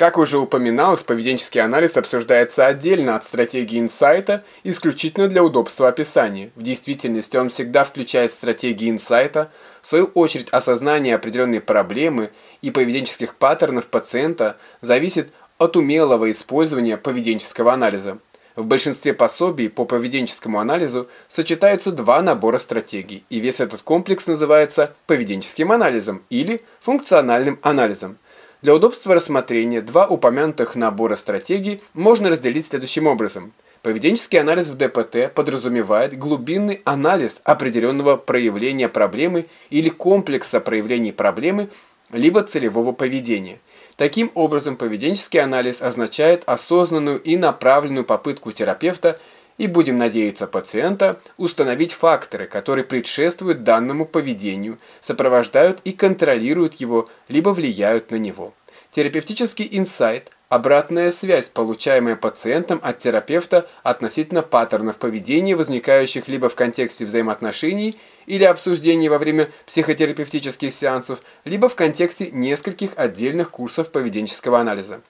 Как уже упоминалось, поведенческий анализ обсуждается отдельно от стратегии инсайта, исключительно для удобства описания. В действительности он всегда включает в стратегии инсайта, в свою очередь, осознание определенной проблемы и поведенческих паттернов пациента зависит от умелого использования поведенческого анализа. В большинстве пособий по поведенческому анализу сочетаются два набора стратегий, и весь этот комплекс называется поведенческим анализом или функциональным анализом. Для удобства рассмотрения два упомянутых набора стратегий можно разделить следующим образом. Поведенческий анализ в ДПТ подразумевает глубинный анализ определенного проявления проблемы или комплекса проявлений проблемы, либо целевого поведения. Таким образом, поведенческий анализ означает осознанную и направленную попытку терапевта и, будем надеяться, пациента установить факторы, которые предшествуют данному поведению, сопровождают и контролируют его, либо влияют на него. Терапевтический инсайт – обратная связь, получаемая пациентом от терапевта относительно паттернов поведения, возникающих либо в контексте взаимоотношений или обсуждений во время психотерапевтических сеансов, либо в контексте нескольких отдельных курсов поведенческого анализа.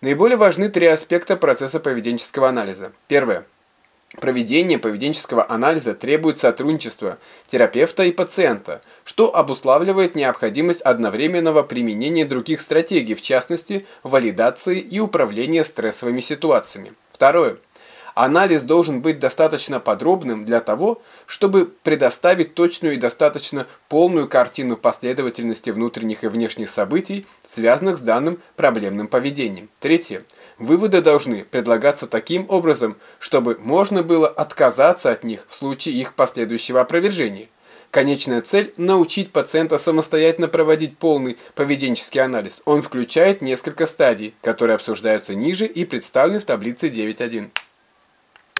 Наиболее важны три аспекта процесса поведенческого анализа. Первое – Проведение поведенческого анализа требует сотрудничества терапевта и пациента, что обуславливает необходимость одновременного применения других стратегий, в частности, валидации и управления стрессовыми ситуациями. Второе. Анализ должен быть достаточно подробным для того, чтобы предоставить точную и достаточно полную картину последовательности внутренних и внешних событий, связанных с данным проблемным поведением. Третье. Выводы должны предлагаться таким образом, чтобы можно было отказаться от них в случае их последующего опровержения. Конечная цель – научить пациента самостоятельно проводить полный поведенческий анализ. Он включает несколько стадий, которые обсуждаются ниже и представлены в таблице 9.1.